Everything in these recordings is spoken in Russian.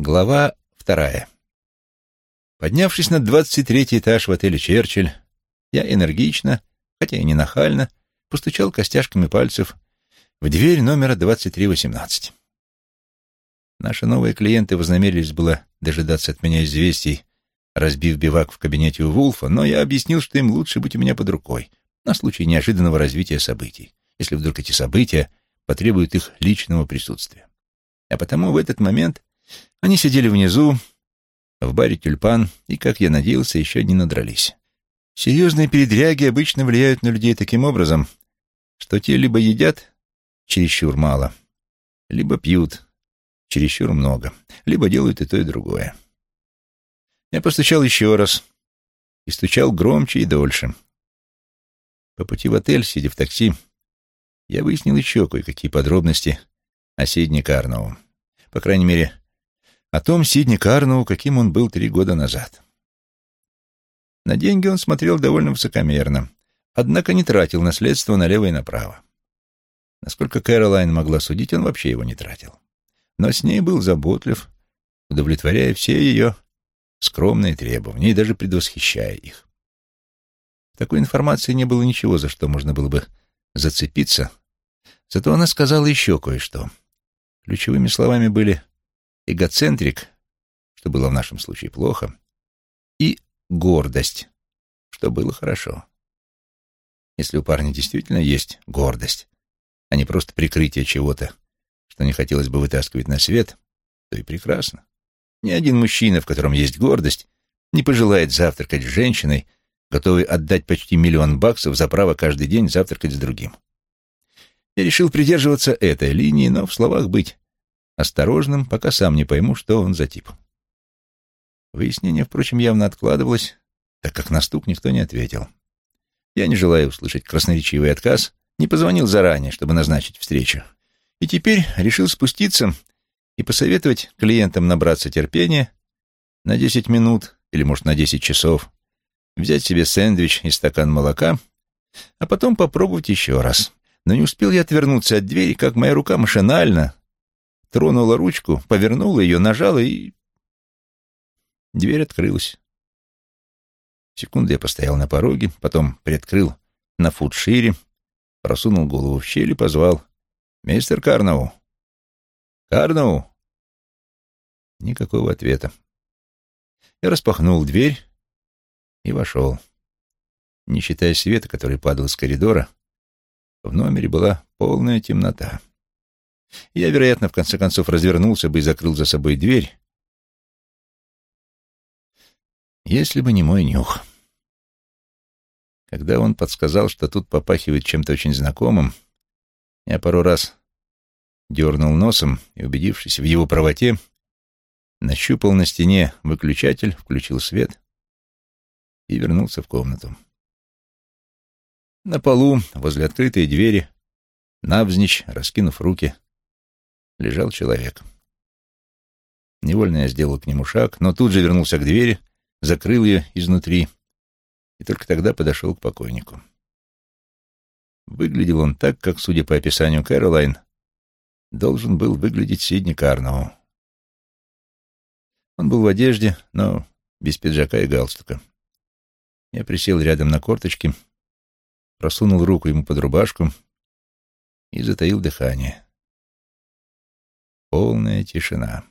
Глава вторая. Поднявшись на двадцать третий этаж в отеле «Черчилль», я энергично, хотя и не нахально, постучал костяшками пальцев в дверь номера 2318. Наши новые клиенты вознамерились было дожидаться от меня известий, разбив бивак в кабинете у Вулфа, но я объяснил, что им лучше быть у меня под рукой на случай неожиданного развития событий, если вдруг эти события потребуют их личного присутствия. А потому в этот момент они сидели внизу, в баре «Тюльпан», и, как я надеялся, еще не надрались. Серьезные передряги обычно влияют на людей таким образом, что те либо едят чересчур мало, либо пьют чересчур много, либо делают и то, и другое. Я постучал еще раз и стучал громче и дольше. По пути в отель, сидя в такси, я выяснил еще кое-какие подробности о Сидне Карнову. По крайней мере, о том Сидни Карнову, каким он был три года назад. На деньги он смотрел довольно высокомерно, однако не тратил наследство налево и направо. Насколько Кэролайн могла судить, он вообще его не тратил. Но с ней был заботлив, удовлетворяя все ее скромные требования и даже предвосхищая их. Такой информации не было ничего, за что можно было бы зацепиться, зато она сказала еще кое-что. Ключевыми словами были эгоцентрик, что было в нашем случае плохо, и гордость, что было хорошо. Если у парня действительно есть гордость, а не просто прикрытие чего-то, что не хотелось бы вытаскивать на свет, то и прекрасно. Ни один мужчина, в котором есть гордость, не пожелает завтракать с женщиной, готовой отдать почти миллион баксов за право каждый день завтракать с другим. Я решил придерживаться этой линии, но в словах быть осторожным, пока сам не пойму, что он за тип. Выяснение, впрочем, явно откладывалось, так как на стук никто не ответил. Я, не желая услышать красноречивый отказ, не позвонил заранее, чтобы назначить встречу. И теперь решил спуститься и посоветовать клиентам набраться терпения на 10 минут или, может, на 10 часов, взять себе сэндвич и стакан молока, а потом попробовать еще раз. Но не успел я отвернуться от двери, как моя рука машинально, тронула ручку, повернула ее, нажала и... Дверь открылась. Секунду я постоял на пороге, потом приоткрыл на фут шире, просунул голову в щель и позвал. «Мистер Карноу!» «Карноу!» Никакого ответа. Я распахнул дверь и вошел. Не считая света, который падал из коридора, в номере была полная темнота. Я, вероятно, в конце концов развернулся бы и закрыл за собой дверь, если бы не мой нюх. Когда он подсказал, что тут попахивает чем-то очень знакомым, я пару раз дернул носом и, убедившись в его правоте, нащупал на стене выключатель, включил свет и вернулся в комнату. На полу, возле открытой двери, навзничь, раскинув руки, лежал человек. Невольно я сделал к нему шаг, но тут же вернулся к двери, закрыл ее изнутри и только тогда подошел к покойнику. Выглядел он так, как, судя по описанию Кэролайн, должен был выглядеть Сидни Карнову. Он был в одежде, но без пиджака и галстука. Я присел рядом на корточки, просунул руку ему под рубашку и затаил дыхание. Полная тишина.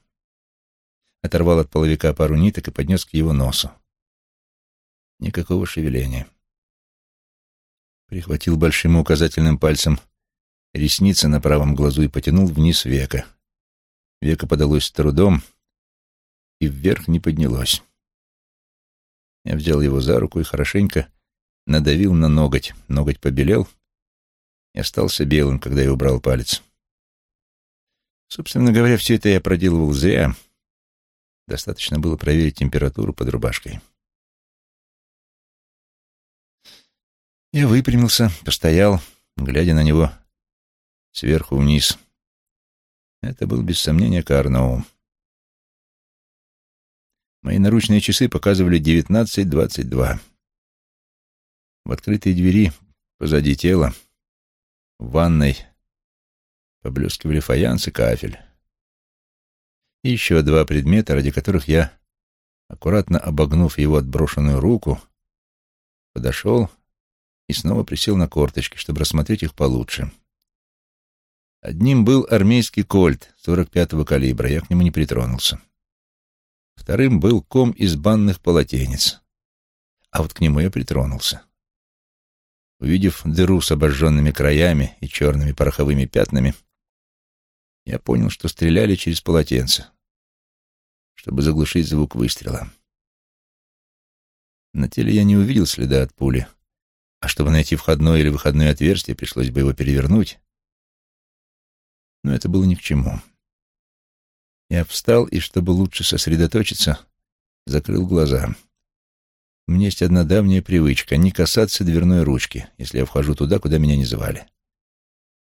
Оторвал от половика пару ниток и поднес к его носу. Никакого шевеления. Прихватил большим указательным пальцем ресницы на правом глазу и потянул вниз века. Века подалось с трудом и вверх не поднялось. Я взял его за руку и хорошенько надавил на ноготь. Ноготь побелел и остался белым, когда я убрал палец. Собственно говоря, все это я проделывал зря. Достаточно было проверить температуру под рубашкой. Я выпрямился, постоял, глядя на него сверху вниз. Это был, без сомнения, Карноу. Мои наручные часы показывали девятнадцать двадцать два. В открытой двери, позади тела, в ванной, Поблескивали фаянс и кафель. И еще два предмета, ради которых я, аккуратно обогнув его отброшенную руку, подошел и снова присел на корточки, чтобы рассмотреть их получше. Одним был армейский кольт 45-го калибра, я к нему не притронулся. Вторым был ком из банных полотенец, а вот к нему я притронулся. Увидев дыру с обожженными краями и черными пороховыми пятнами, я понял, что стреляли через полотенце, чтобы заглушить звук выстрела. На теле я не увидел следа от пули, а чтобы найти входное или выходное отверстие, пришлось бы его перевернуть. Но это было ни к чему. Я встал и, чтобы лучше сосредоточиться, закрыл глаза. У меня есть одна давняя привычка — не касаться дверной ручки, если я вхожу туда, куда меня не звали.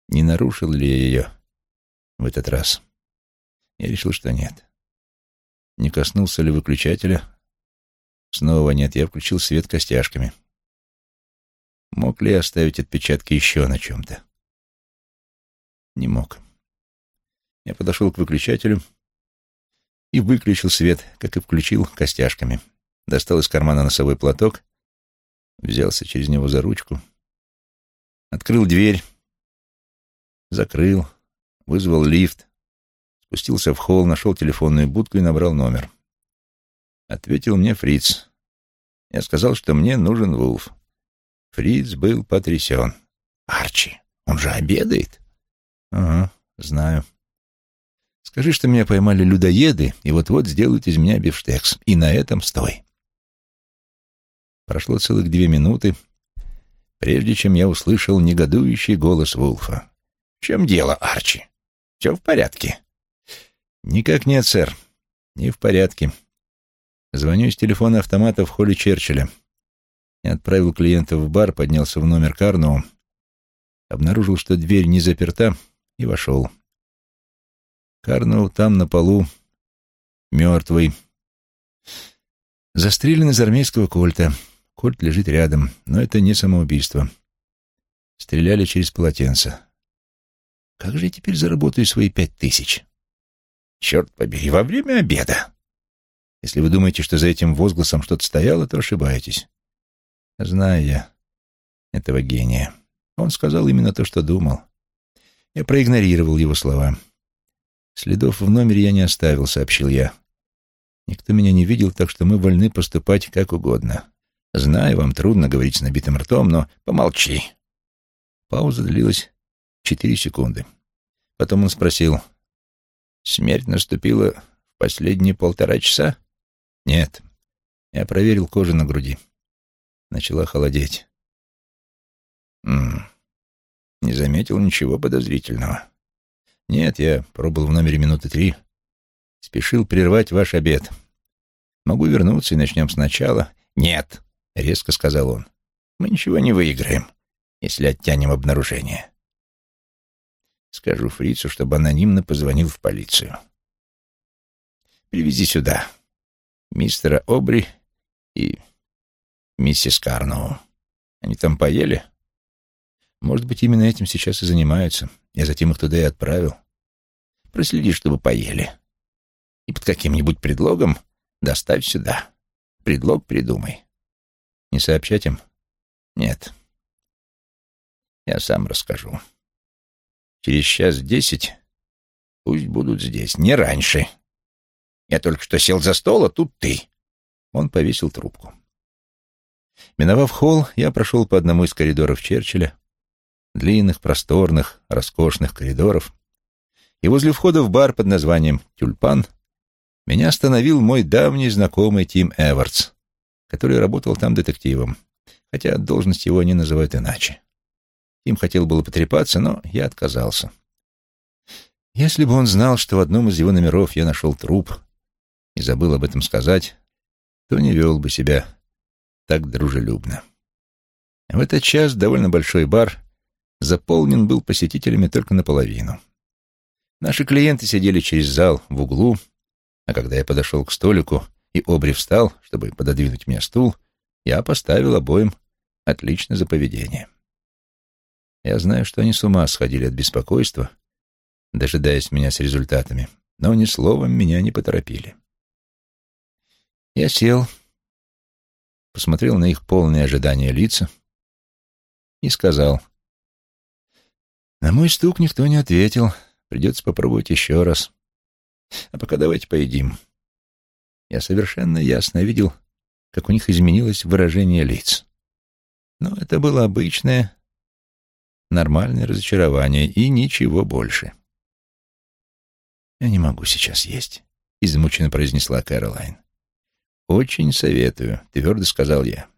Не нарушил ли я ее в этот раз? Я решил, что нет. Не коснулся ли выключателя? Снова нет, я включил свет костяшками. Мог ли я оставить отпечатки еще на чем-то? Не мог. Я подошел к выключателю — и выключил свет, как и включил костяшками. Достал из кармана носовой платок, взялся через него за ручку, открыл дверь, закрыл, вызвал лифт, спустился в холл, нашел телефонную будку и набрал номер. Ответил мне Фриц. Я сказал, что мне нужен Вулф. Фриц был потрясен. «Арчи, он же обедает?» «Ага, знаю». Скажи, что меня поймали людоеды, и вот-вот сделают из меня бифштекс. И на этом стой. Прошло целых две минуты, прежде чем я услышал негодующий голос Вулфа. «В чем дело, Арчи? Все в порядке?» «Никак нет, сэр. Не в порядке. Звоню из телефона автомата в холле Черчилля. Я отправил клиента в бар, поднялся в номер Карноу, обнаружил, что дверь не заперта, и вошел. Карнул там, на полу, мертвый. Застрелен из армейского кольта. Кольт лежит рядом, но это не самоубийство. Стреляли через полотенце. Как же я теперь заработаю свои пять тысяч? Черт побери, во время обеда. Если вы думаете, что за этим возгласом что-то стояло, то ошибаетесь. Знаю я этого гения. Он сказал именно то, что думал. Я проигнорировал его слова. «Следов в номере я не оставил», — сообщил я. «Никто меня не видел, так что мы вольны поступать как угодно. Знаю, вам трудно говорить с набитым ртом, но помолчи». Пауза длилась четыре секунды. Потом он спросил, «Смерть наступила в последние полтора часа?» «Нет». Я проверил кожу на груди. Начала холодеть. «М -м, не заметил ничего подозрительного». «Нет, я пробыл в номере минуты три. Спешил прервать ваш обед. Могу вернуться и начнем сначала». «Нет», — резко сказал он. «Мы ничего не выиграем, если оттянем обнаружение». Скажу фрицу, чтобы анонимно позвонил в полицию. «Привези сюда мистера Обри и миссис Карноу. Они там поели?» Может быть, именно этим сейчас и занимаются. Я затем их туда и отправил. Проследи, чтобы поели. И под каким-нибудь предлогом доставь сюда. Предлог придумай. Не сообщать им? Нет. Я сам расскажу. Через час десять пусть будут здесь, не раньше. Я только что сел за стол, а тут ты. Он повесил трубку. Миновав холл, я прошел по одному из коридоров Черчилля, длинных, просторных, роскошных коридоров, и возле входа в бар под названием «Тюльпан» меня остановил мой давний знакомый Тим Эвардс, который работал там детективом, хотя должность его они называют иначе. Тим хотел было потрепаться, но я отказался. Если бы он знал, что в одном из его номеров я нашел труп и забыл об этом сказать, то не вел бы себя так дружелюбно. В этот час довольно большой бар заполнен был посетителями только наполовину. Наши клиенты сидели через зал в углу, а когда я подошел к столику и Обри встал, чтобы пододвинуть мне стул, я поставил обоим отлично за поведение. Я знаю, что они с ума сходили от беспокойства, дожидаясь меня с результатами, но ни словом меня не поторопили. Я сел, посмотрел на их полные ожидания лица и сказал. На мой стук никто не ответил. Придется попробовать еще раз. А пока давайте поедим. Я совершенно ясно видел, как у них изменилось выражение лиц. Но это было обычное, нормальное разочарование и ничего больше. «Я не могу сейчас есть», — измученно произнесла Кэролайн. «Очень советую», — твердо сказал я.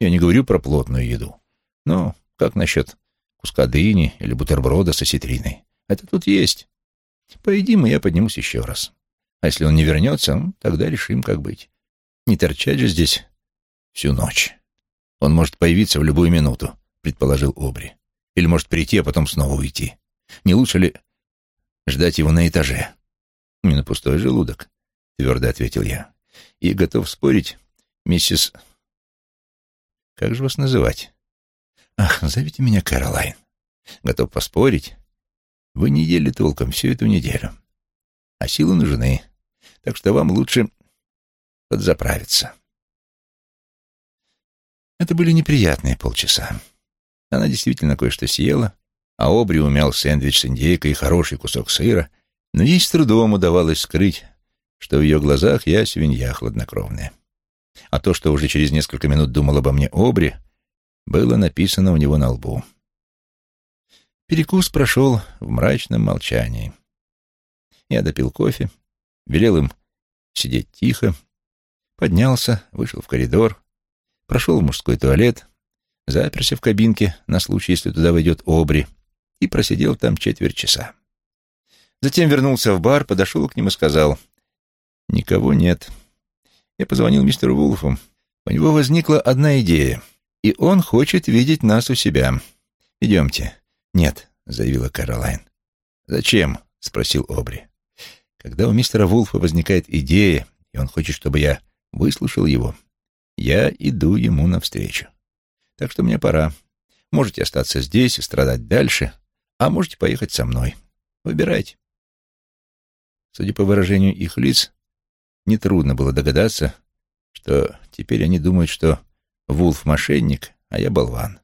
«Я не говорю про плотную еду. Но как насчет куска дыни или бутерброда с осетриной? Это тут есть. Поедим, и я поднимусь еще раз. А если он не вернется, тогда решим, как быть. Не торчать же здесь всю ночь. Он может появиться в любую минуту, предположил Обри. Или может прийти, а потом снова уйти. Не лучше ли ждать его на этаже? Не на пустой желудок, твердо ответил я. И готов спорить, миссис... Как же вас называть? Ах, зовите меня Кэролайн. Готов поспорить. Вы не ели толком всю эту неделю. А силы нужны, так что вам лучше подзаправиться. Это были неприятные полчаса. Она действительно кое-что съела, а Обри умял сэндвич с индейкой и хороший кусок сыра, но ей с трудом удавалось скрыть, что в ее глазах я свинья хладнокровная. А то, что уже через несколько минут думал обо мне Обри, было написано у него на лбу. Перекус прошел в мрачном молчании. Я допил кофе, велел им сидеть тихо, поднялся, вышел в коридор, прошел в мужской туалет, заперся в кабинке на случай, если туда войдет Обри, и просидел там четверть часа. Затем вернулся в бар, подошел к ним и сказал, «Никого нет». Я позвонил мистеру Вулфу. У него возникла одна идея, и он хочет видеть нас у себя. Идемте. «Нет», — заявила Каролайн. «Зачем?» — спросил Обри. «Когда у мистера Вулфа возникает идея, и он хочет, чтобы я выслушал его, я иду ему навстречу. Так что мне пора. Можете остаться здесь и страдать дальше, а можете поехать со мной. Выбирайте. Судя по выражению их лиц, нетрудно было догадаться, что теперь они думают, что Вулф — мошенник, а я болван.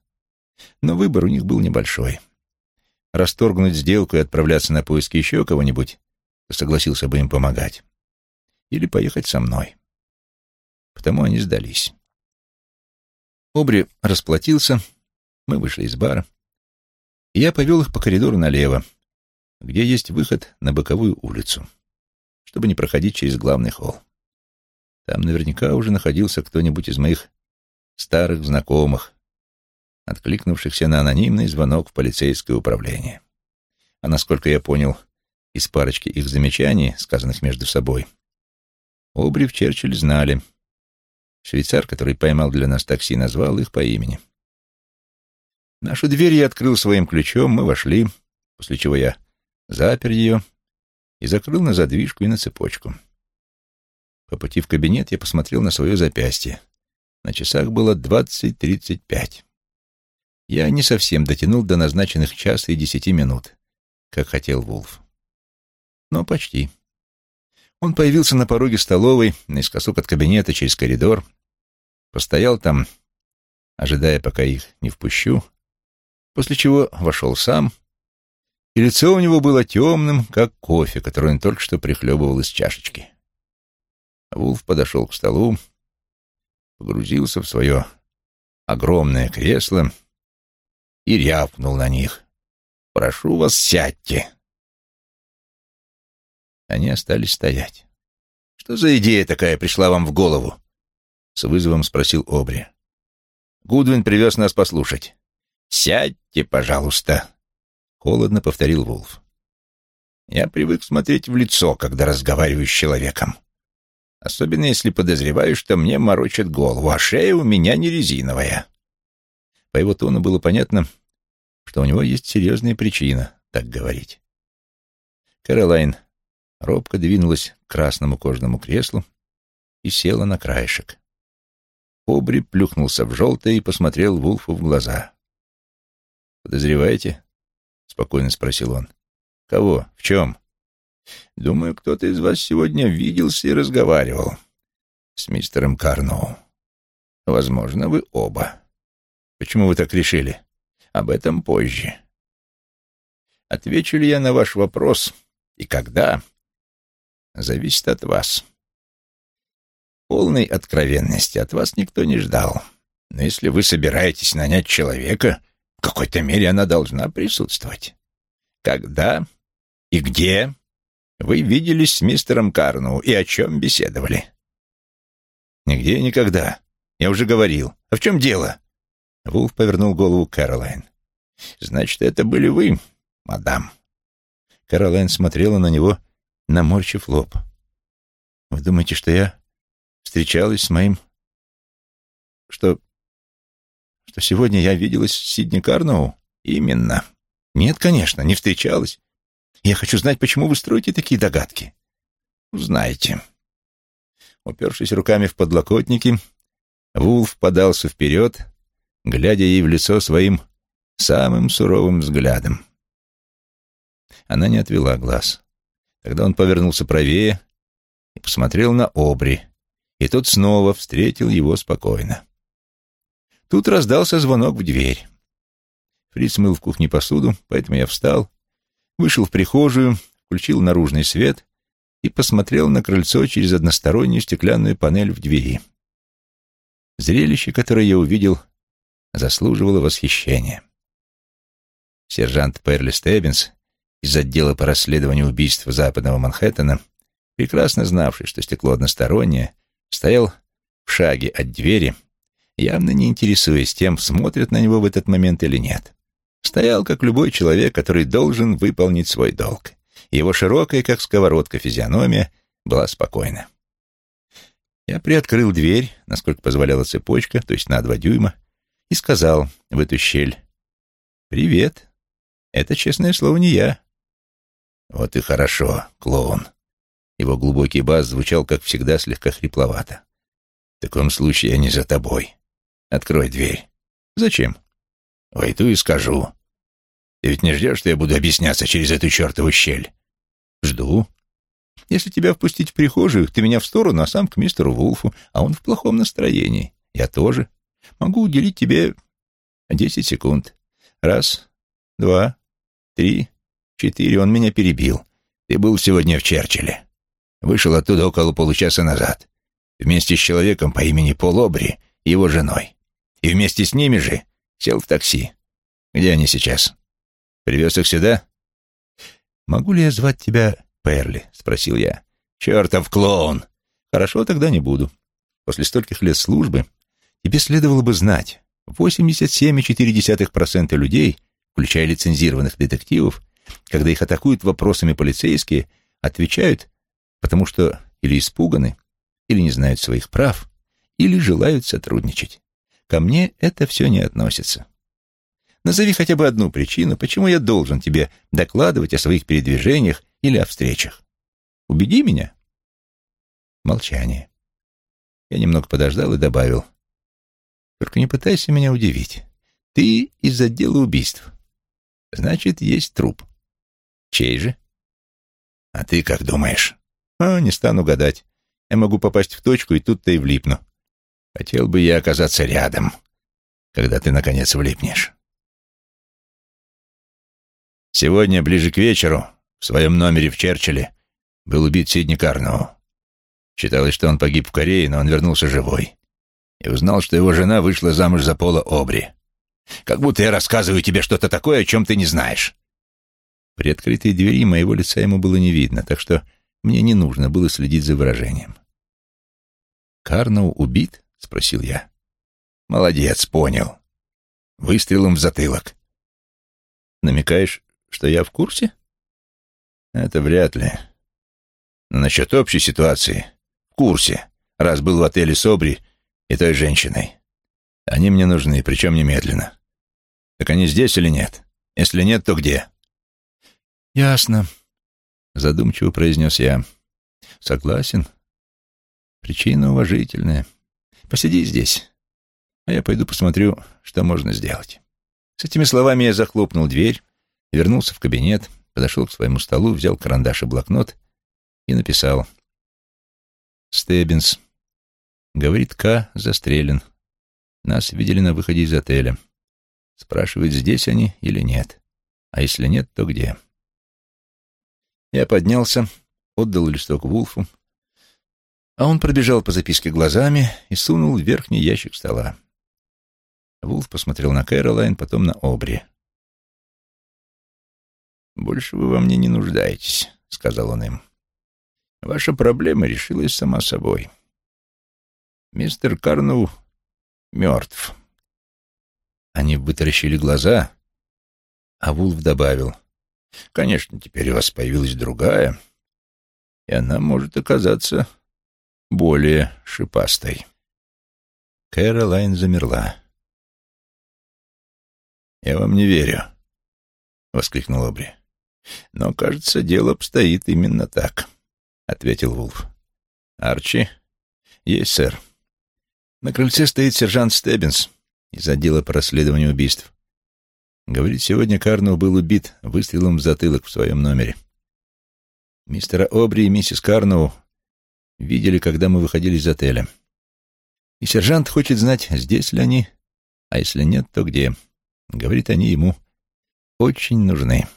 Но выбор у них был небольшой. Расторгнуть сделку и отправляться на поиски еще кого-нибудь, согласился бы им помогать. Или поехать со мной потому они сдались. Обри расплатился, мы вышли из бара, и я повел их по коридору налево, где есть выход на боковую улицу, чтобы не проходить через главный холл. Там наверняка уже находился кто-нибудь из моих старых знакомых, откликнувшихся на анонимный звонок в полицейское управление. А насколько я понял из парочки их замечаний, сказанных между собой, Обри в Черчилль знали — Швейцар, который поймал для нас такси, назвал их по имени. Нашу дверь я открыл своим ключом, мы вошли, после чего я запер ее и закрыл на задвижку и на цепочку. По пути в кабинет я посмотрел на свое запястье. На часах было двадцать тридцать пять. Я не совсем дотянул до назначенных часа и десяти минут, как хотел Вулф. Но почти. Он появился на пороге столовой, наискосок от кабинета через коридор, постоял там, ожидая, пока их не впущу, после чего вошел сам, и лицо у него было темным, как кофе, который он только что прихлебывал из чашечки. Вулф подошел к столу, погрузился в свое огромное кресло и рявкнул на них. «Прошу вас, сядьте!» Они остались стоять. «Что за идея такая пришла вам в голову?» С вызовом спросил Обри. «Гудвин привез нас послушать». «Сядьте, пожалуйста», — холодно повторил Вулф. «Я привык смотреть в лицо, когда разговариваю с человеком. Особенно если подозреваю, что мне морочат голову, а шея у меня не резиновая». По его тону было понятно, что у него есть серьезная причина так говорить. Кэролайн робко двинулась к красному кожаному креслу и села на краешек. Обри плюхнулся в желтое и посмотрел Вулфу в глаза. «Подозреваете?» — спокойно спросил он. «Кого? В чем?» Думаю, кто-то из вас сегодня виделся и разговаривал с мистером Карноу. Возможно, вы оба. Почему вы так решили? Об этом позже. Отвечу ли я на ваш вопрос и когда, зависит от вас. Полной откровенности от вас никто не ждал. Но если вы собираетесь нанять человека, в какой-то мере она должна присутствовать. Когда и где вы виделись с мистером Карноу и о чем беседовали? Нигде и никогда. Я уже говорил. А в чем дело? Вулф повернул голову Кэролайн. Значит, это были вы, мадам. Кэролайн смотрела на него, наморщив лоб. Вы думаете, что я встречалась с моим... Что... Что сегодня я виделась с Сидни Карноу? Именно. Нет, конечно, не встречалась. Я хочу знать, почему вы строите такие догадки. Знаете. Упершись руками в подлокотники, Вулф подался вперед, глядя ей в лицо своим самым суровым взглядом. Она не отвела глаз. Тогда он повернулся правее и посмотрел на Обри, и тот снова встретил его спокойно. Тут раздался звонок в дверь. Фриц мыл в кухне посуду, поэтому я встал, вышел в прихожую, включил наружный свет и посмотрел на крыльцо через одностороннюю стеклянную панель в двери. Зрелище, которое я увидел, заслуживало восхищения. Сержант Перли Стеббинс из отдела по расследованию убийств Западного Манхэттена, прекрасно знавший, что стекло одностороннее, стоял в шаге от двери, явно не интересуясь тем, смотрят на него в этот момент или нет. Стоял, как любой человек, который должен выполнить свой долг. Его широкая, как сковородка, физиономия была спокойна. Я приоткрыл дверь, насколько позволяла цепочка, то есть на два дюйма, и сказал в эту щель «Привет. Это, честное слово, не я». «Вот и хорошо, клоун». Его глубокий бас звучал, как всегда, слегка хрипловато. «В таком случае я не за тобой. Открой дверь». «Зачем?» «Войду и скажу. Ты ведь не ждешь, что я буду объясняться через эту чертову щель?» «Жду. Если тебя впустить в прихожую, ты меня в сторону, а сам к мистеру Вулфу, а он в плохом настроении. Я тоже. Могу уделить тебе десять секунд. Раз, два, три, четыре. Он меня перебил. Ты был сегодня в Черчилле. Вышел оттуда около получаса назад. Вместе с человеком по имени Пол Обри и его женой. И вместе с ними же сел в такси. Где они сейчас? Привез их сюда? Могу ли я звать тебя Перли? Спросил я. Чертов клоун! Хорошо, тогда не буду. После стольких лет службы тебе следовало бы знать, 87,4% людей, включая лицензированных детективов, когда их атакуют вопросами полицейские, отвечают, потому что или испуганы, или не знают своих прав, или желают сотрудничать. Ко мне это все не относится. Назови хотя бы одну причину, почему я должен тебе докладывать о своих передвижениях или о встречах. Убеди меня. Молчание. Я немного подождал и добавил. Только не пытайся меня удивить. Ты из отдела убийств. Значит, есть труп. Чей же? А ты как думаешь? А, не стану гадать. Я могу попасть в точку, и тут-то и влипну. Хотел бы я оказаться рядом, когда ты, наконец, влипнешь. Сегодня, ближе к вечеру, в своем номере в Черчилле, был убит Сидни Карноу. Считалось, что он погиб в Корее, но он вернулся живой. И узнал, что его жена вышла замуж за Пола Обри. Как будто я рассказываю тебе что-то такое, о чем ты не знаешь. При открытой двери моего лица ему было не видно, так что мне не нужно было следить за выражением. «Карноу убит?» — спросил я. «Молодец, понял. Выстрелом в затылок». «Намекаешь, что я в курсе? Это вряд ли. Но насчет общей ситуации в курсе, раз был в отеле Собри и той женщиной. Они мне нужны, причем немедленно. Так они здесь или нет? Если нет, то где? Ясно, задумчиво произнес я. Согласен. Причина уважительная. Посиди здесь, а я пойду посмотрю, что можно сделать. С этими словами я захлопнул дверь, вернулся в кабинет подошел к своему столу, взял карандаш и блокнот и написал «Стеббинс. Говорит, К. застрелен. Нас видели на выходе из отеля. Спрашивает, здесь они или нет. А если нет, то где?» Я поднялся, отдал листок Вулфу, а он пробежал по записке глазами и сунул в верхний ящик стола. Вулф посмотрел на Кэролайн, потом на Обри. «Больше вы во мне не нуждаетесь», — сказал он им. «Ваша проблема решилась сама собой. Мистер Карну мертв». Они вытаращили глаза, а Вулф добавил. «Конечно, теперь у вас появилась другая, и она может оказаться более шипастой». Кэролайн замерла. «Я вам не верю», — воскликнул Обри. «Но, кажется, дело обстоит именно так», — ответил Вулф. «Арчи?» «Есть, сэр. На крыльце стоит сержант Стеббинс из отдела по расследованию убийств. Говорит, сегодня Карнов был убит выстрелом в затылок в своем номере. Мистера Обри и миссис Карноу видели, когда мы выходили из отеля. И сержант хочет знать, здесь ли они, а если нет, то где». Говорит, они ему очень нужны.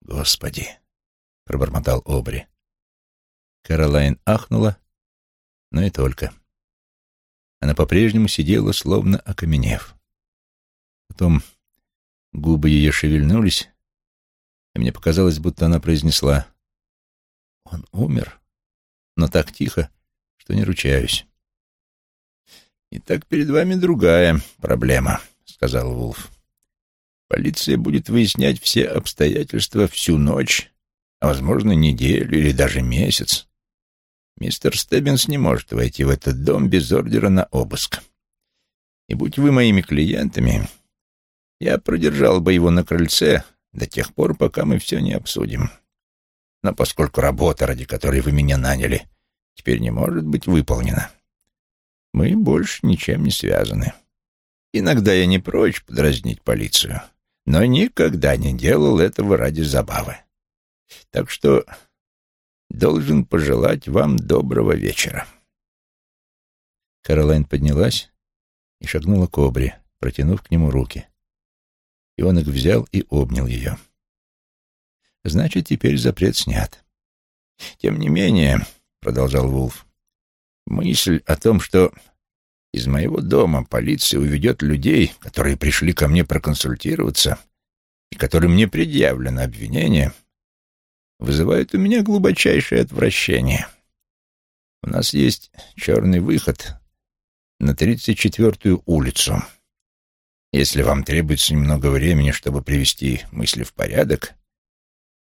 «Господи!» — пробормотал Обри. Каролайн ахнула, но и только. Она по-прежнему сидела, словно окаменев. Потом губы ее шевельнулись, и мне показалось, будто она произнесла «Он умер», но так тихо, что не ручаюсь. «Итак, перед вами другая проблема», — сказал Вулф. «Полиция будет выяснять все обстоятельства всю ночь, а, возможно, неделю или даже месяц. Мистер Стеббинс не может войти в этот дом без ордера на обыск. И будь вы моими клиентами, я продержал бы его на крыльце до тех пор, пока мы все не обсудим. Но поскольку работа, ради которой вы меня наняли, теперь не может быть выполнена, мы больше ничем не связаны». Иногда я не прочь подразнить полицию, но никогда не делал этого ради забавы. Так что должен пожелать вам доброго вечера. Каролайн поднялась и шагнула к Обри, протянув к нему руки. И он их взял и обнял ее. Значит, теперь запрет снят. Тем не менее, — продолжал Вулф, — мысль о том, что из моего дома полиция уведет людей, которые пришли ко мне проконсультироваться и которым не предъявлено обвинение, вызывает у меня глубочайшее отвращение. У нас есть черный выход на 34-ю улицу. Если вам требуется немного времени, чтобы привести мысли в порядок,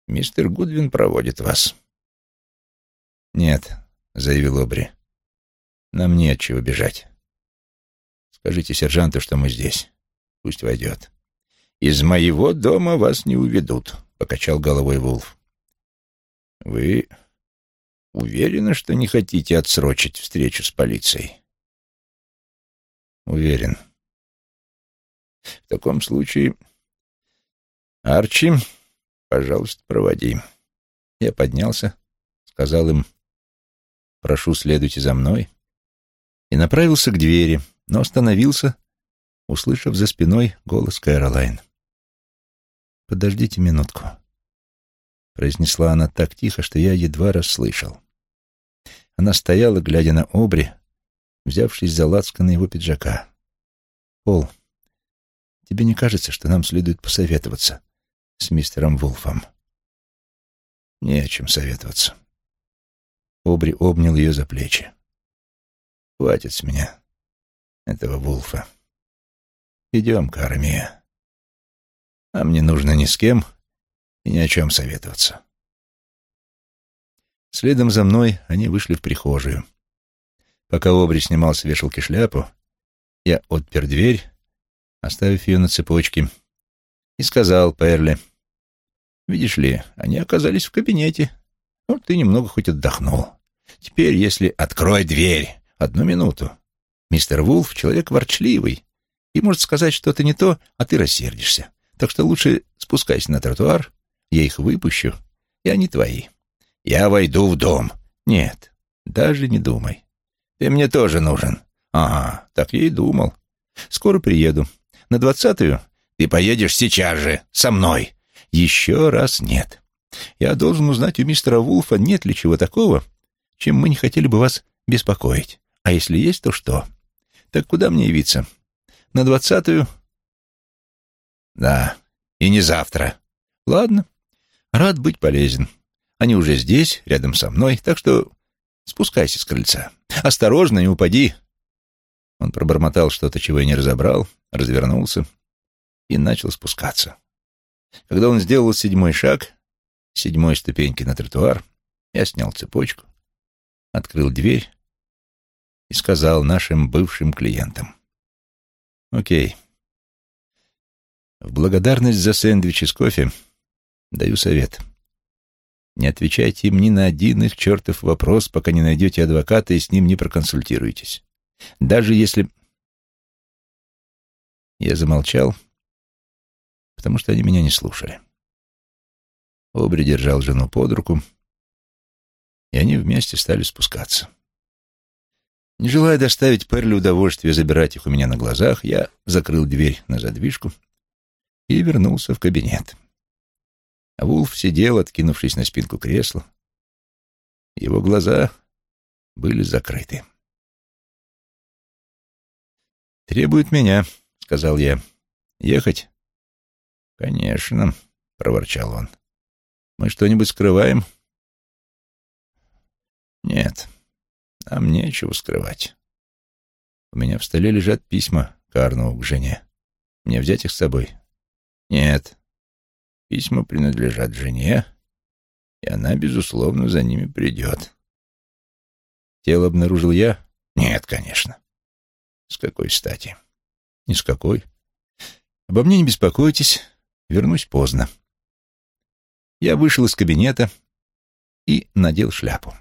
мистер Гудвин проводит вас. «Нет», — заявил Обри, — «нам не от чего бежать». Скажите сержанту, что мы здесь. Пусть войдет. Из моего дома вас не уведут, покачал головой Вулф. Вы уверены, что не хотите отсрочить встречу с полицией? Уверен. В таком случае, Арчи, пожалуйста, проводи. Я поднялся, сказал им, прошу, следуйте за мной, и направился к двери, но остановился, услышав за спиной голос Кэролайн. «Подождите минутку», — произнесла она так тихо, что я едва расслышал. Она стояла, глядя на Обри, взявшись за на его пиджака. «Пол, тебе не кажется, что нам следует посоветоваться с мистером Вулфом?» «Не о чем советоваться». Обри обнял ее за плечи. «Хватит с меня этого Вулфа. Идем, Кармия. А мне нужно ни с кем и ни о чем советоваться. Следом за мной они вышли в прихожую. Пока Обри снимал с вешалки шляпу, я отпер дверь, оставив ее на цепочке, и сказал Перли, «Видишь ли, они оказались в кабинете. Вот ты немного хоть отдохнул. Теперь, если открой дверь, одну минуту, Мистер Вулф — человек ворчливый и может сказать что-то не то, а ты рассердишься. Так что лучше спускайся на тротуар, я их выпущу, и они твои. Я войду в дом. Нет, даже не думай. Ты мне тоже нужен. Ага, так я и думал. Скоро приеду. На двадцатую ты поедешь сейчас же, со мной. Еще раз нет. Я должен узнать у мистера Вулфа, нет ли чего такого, чем мы не хотели бы вас беспокоить. А если есть, то что? Так куда мне явиться? На двадцатую? Да, и не завтра. Ладно, рад быть полезен. Они уже здесь, рядом со мной, так что спускайся с крыльца. Осторожно, не упади. Он пробормотал что-то, чего я не разобрал, развернулся и начал спускаться. Когда он сделал седьмой шаг, седьмой ступеньки на тротуар, я снял цепочку, открыл дверь и сказал нашим бывшим клиентам. «Окей. В благодарность за сэндвичи с кофе даю совет. Не отвечайте им ни на один их чертов вопрос, пока не найдете адвоката и с ним не проконсультируетесь. Даже если...» Я замолчал, потому что они меня не слушали. Обри держал жену под руку, и они вместе стали спускаться. Не желая доставить Перли удовольствие забирать их у меня на глазах, я закрыл дверь на задвижку и вернулся в кабинет. А Вулф сидел, откинувшись на спинку кресла. Его глаза были закрыты. «Требует меня», — сказал я. «Ехать?» «Конечно», — проворчал он. «Мы что-нибудь скрываем?» «Нет, нам нечего скрывать. У меня в столе лежат письма Карнову к жене. Мне взять их с собой? Нет. Письма принадлежат жене, и она, безусловно, за ними придет. Тело обнаружил я? Нет, конечно. С какой стати? Ни с какой. Обо мне не беспокойтесь, вернусь поздно. Я вышел из кабинета и надел шляпу.